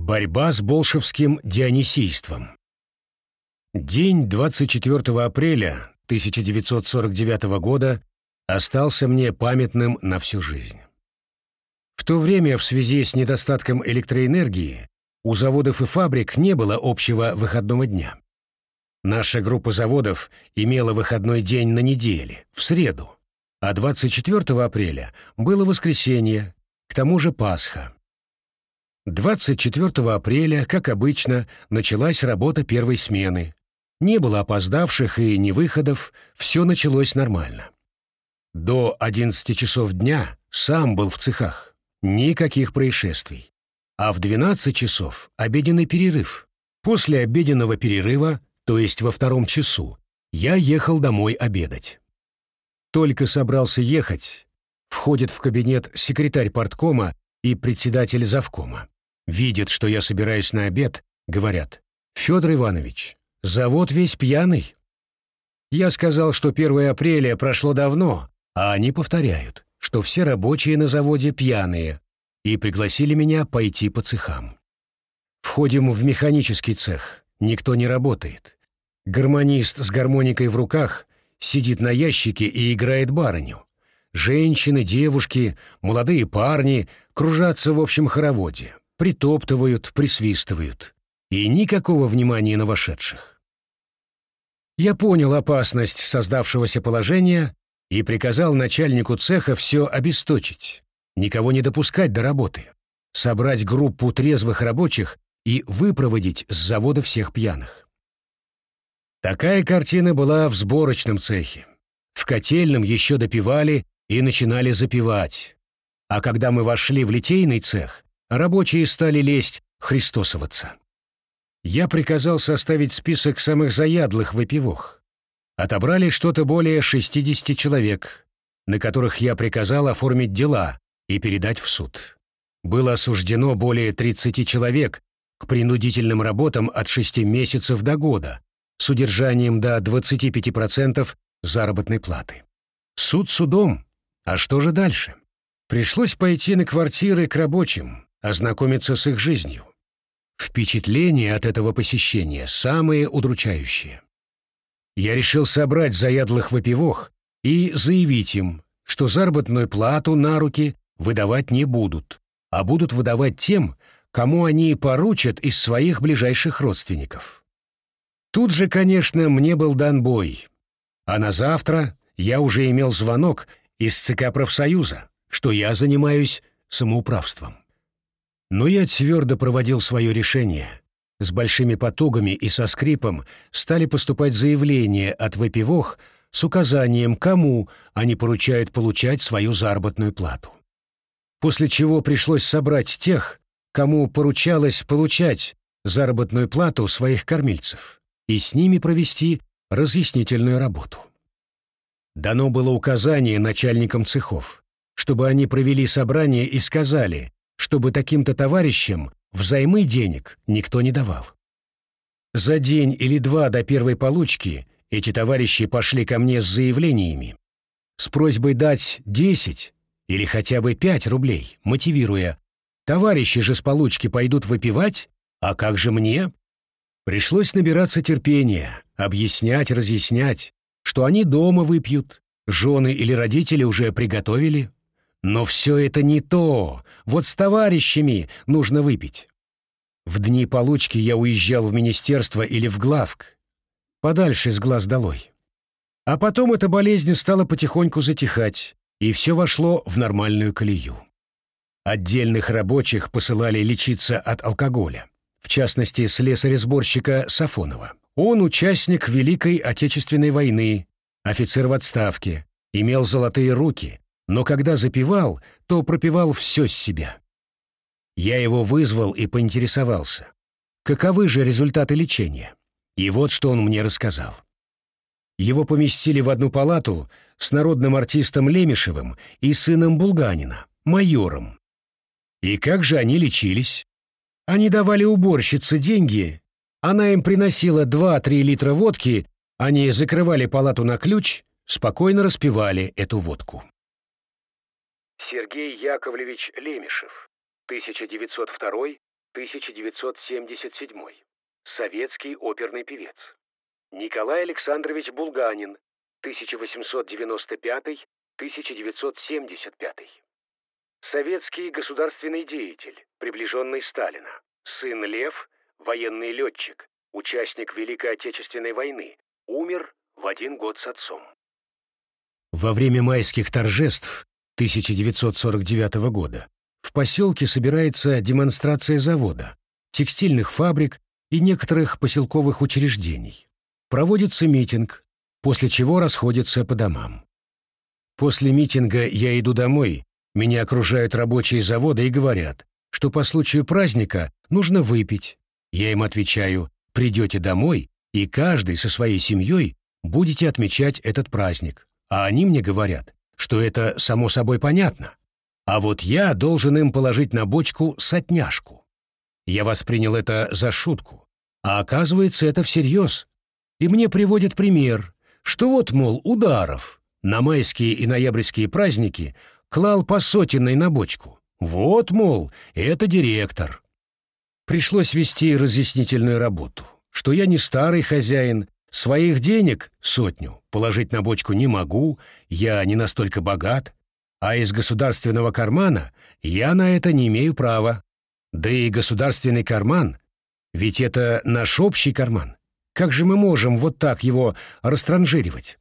Борьба с болшевским дионисийством. День 24 апреля 1949 года остался мне памятным на всю жизнь. В то время в связи с недостатком электроэнергии у заводов и фабрик не было общего выходного дня. Наша группа заводов имела выходной день на неделе, в среду, а 24 апреля было воскресенье, к тому же Пасха. 24 апреля, как обычно, началась работа первой смены. Не было опоздавших и невыходов, все началось нормально. До 11 часов дня сам был в цехах. Никаких происшествий. А в 12 часов обеденный перерыв. После обеденного перерыва, то есть во втором часу, я ехал домой обедать. Только собрался ехать, входит в кабинет секретарь порткома и председатель завкома. Видят, что я собираюсь на обед, говорят, «Федор Иванович, завод весь пьяный». Я сказал, что 1 апреля прошло давно, а они повторяют, что все рабочие на заводе пьяные, и пригласили меня пойти по цехам. Входим в механический цех, никто не работает. Гармонист с гармоникой в руках сидит на ящике и играет барыню. Женщины, девушки, молодые парни кружатся в общем хороводе, притоптывают, присвистывают. И никакого внимания на вошедших. Я понял опасность создавшегося положения и приказал начальнику цеха все обесточить, никого не допускать до работы, собрать группу трезвых рабочих и выпроводить с завода всех пьяных. Такая картина была в сборочном цехе. В котельном еще допивали и начинали запивать. А когда мы вошли в литейный цех, рабочие стали лезть христосоваться. Я приказал составить список самых заядлых выпивох. Отобрали что-то более 60 человек, на которых я приказал оформить дела и передать в суд. Было осуждено более 30 человек к принудительным работам от 6 месяцев до года, с удержанием до 25% заработной платы. Суд судом, а что же дальше? Пришлось пойти на квартиры к рабочим, ознакомиться с их жизнью. Впечатления от этого посещения самые удручающие. Я решил собрать заядлых выпивох и заявить им, что заработную плату на руки выдавать не будут, а будут выдавать тем, кому они поручат из своих ближайших родственников. Тут же, конечно, мне был дан бой, а на завтра я уже имел звонок из ЦК профсоюза, что я занимаюсь самоуправством. Но я твердо проводил свое решение. С большими потугами и со скрипом стали поступать заявления от выпивох с указанием, кому они поручают получать свою заработную плату. После чего пришлось собрать тех, кому поручалось получать заработную плату своих кормильцев, и с ними провести разъяснительную работу. Дано было указание начальникам цехов, чтобы они провели собрание и сказали, чтобы таким-то товарищам взаймы денег никто не давал. За день или два до первой получки эти товарищи пошли ко мне с заявлениями, с просьбой дать 10 или хотя бы 5 рублей, мотивируя «Товарищи же с получки пойдут выпивать, а как же мне?» Пришлось набираться терпения, объяснять, разъяснять, что они дома выпьют, жены или родители уже приготовили, но все это не то. Вот с товарищами нужно выпить. В дни получки я уезжал в министерство или в главк. Подальше с глаз долой. А потом эта болезнь стала потихоньку затихать, и все вошло в нормальную колею. Отдельных рабочих посылали лечиться от алкоголя, в частности, слесаря-сборщика Сафонова. Он участник Великой Отечественной войны, офицер в отставке, имел золотые руки, но когда запивал, то пропивал все с себя. Я его вызвал и поинтересовался, каковы же результаты лечения. И вот что он мне рассказал. Его поместили в одну палату с народным артистом Лемешевым и сыном Булганина, майором. И как же они лечились? Они давали уборщице деньги, она им приносила 2-3 литра водки, они закрывали палату на ключ, спокойно распивали эту водку. Сергей Яковлевич Лемешев, 1977. Советский оперный певец. Николай Александрович Булганин, 1895-1975. Советский государственный деятель, приближенный Сталина. Сын Лев, военный летчик, участник Великой Отечественной войны, умер в один год с отцом. Во время майских торжеств 1949 года в поселке собирается демонстрация завода, текстильных фабрик и некоторых поселковых учреждений. Проводится митинг, после чего расходятся по домам. После митинга я иду домой, меня окружают рабочие завода и говорят, что по случаю праздника нужно выпить. Я им отвечаю, придете домой, и каждый со своей семьей будете отмечать этот праздник. А они мне говорят, что это само собой понятно. А вот я должен им положить на бочку сотняшку. Я воспринял это за шутку, а оказывается это всерьез. И мне приводят пример, что вот, мол, ударов на майские и ноябрьские праздники клал по сотенной на бочку. Вот, мол, это директор. Пришлось вести разъяснительную работу, что я не старый хозяин, своих денег сотню положить на бочку не могу, я не настолько богат, а из государственного кармана я на это не имею права. Да и государственный карман, ведь это наш общий карман. Как же мы можем вот так его растранжиривать?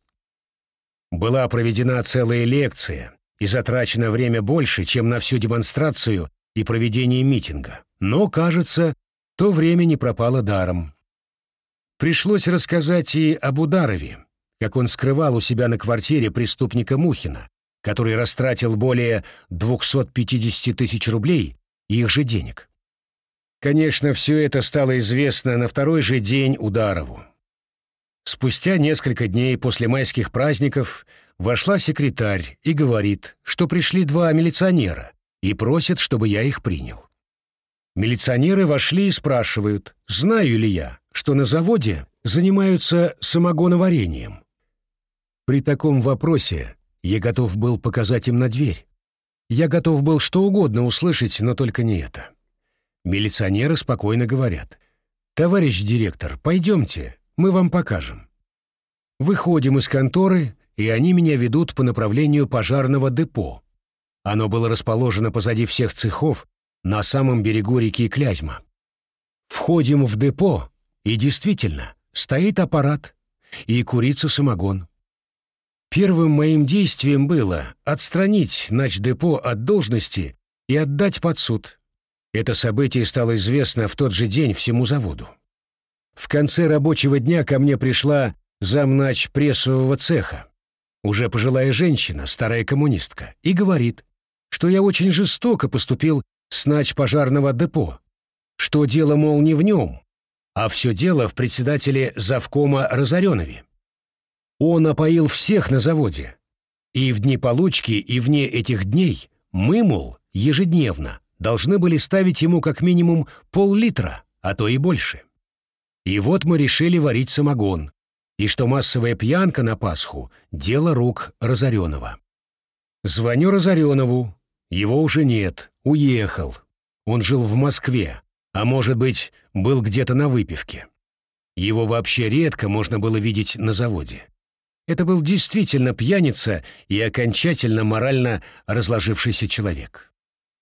Была проведена целая лекция, и затрачено время больше, чем на всю демонстрацию и проведение митинга. Но, кажется, то время не пропало даром. Пришлось рассказать и об Ударове, как он скрывал у себя на квартире преступника Мухина, который растратил более 250 тысяч рублей их же денег. Конечно, все это стало известно на второй же день Ударову. Спустя несколько дней после майских праздников вошла секретарь и говорит, что пришли два милиционера и просят, чтобы я их принял. Милиционеры вошли и спрашивают, знаю ли я, что на заводе занимаются самогоноварением. При таком вопросе я готов был показать им на дверь. Я готов был что угодно услышать, но только не это. Милиционеры спокойно говорят. «Товарищ директор, пойдемте, мы вам покажем». Выходим из конторы, и они меня ведут по направлению пожарного депо. Оно было расположено позади всех цехов на самом берегу реки Клязьма. Входим в депо, и действительно, стоит аппарат, и курится самогон. Первым моим действием было отстранить начдепо от должности и отдать под суд. Это событие стало известно в тот же день всему заводу. В конце рабочего дня ко мне пришла замнач прессового цеха, уже пожилая женщина, старая коммунистка, и говорит, что я очень жестоко поступил с нач пожарного депо, что дело, мол, не в нем, а все дело в председателе завкома Разоренове. Он опоил всех на заводе. И в дни получки, и вне этих дней мы, мол, ежедневно должны были ставить ему как минимум пол-литра, а то и больше. И вот мы решили варить самогон, и что массовая пьянка на Пасху — дело рук Разоренова. Звоню Разоренову, его уже нет, уехал. Он жил в Москве, а может быть, был где-то на выпивке. Его вообще редко можно было видеть на заводе. Это был действительно пьяница и окончательно морально разложившийся человек.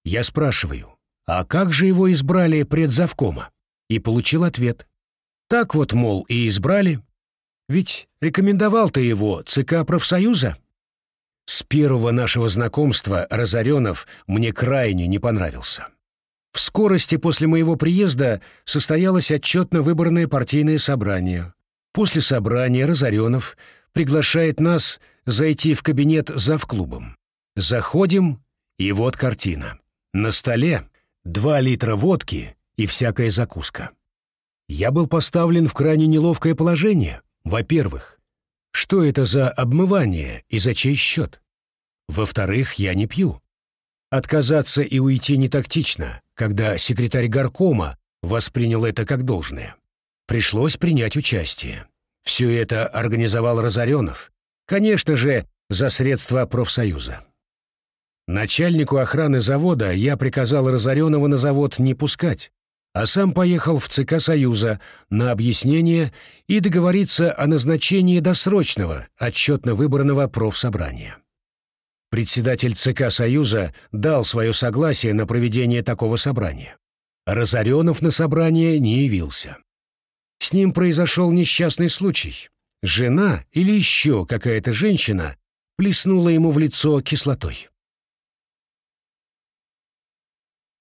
Я спрашиваю, а как же его избрали предзавкома? И получил ответ. Так вот, мол, и избрали. Ведь рекомендовал ты его ЦК профсоюза? С первого нашего знакомства Разоренов мне крайне не понравился. В скорости после моего приезда состоялось отчетно-выборное партийное собрание. После собрания Разоренов приглашает нас зайти в кабинет завклубом. Заходим, и вот картина. На столе два литра водки и всякая закуска. Я был поставлен в крайне неловкое положение. Во-первых, что это за обмывание и за чей счет? Во-вторых, я не пью. Отказаться и уйти не тактично, когда секретарь горкома воспринял это как должное. Пришлось принять участие. Все это организовал Разоренов, конечно же, за средства профсоюза. Начальнику охраны завода я приказал Разоренова на завод не пускать, а сам поехал в ЦК Союза на объяснение и договориться о назначении досрочного, отчетно выбранного профсобрания. Председатель ЦК Союза дал свое согласие на проведение такого собрания. Разоренов на собрание не явился. С ним произошел несчастный случай. Жена или еще какая-то женщина плеснула ему в лицо кислотой.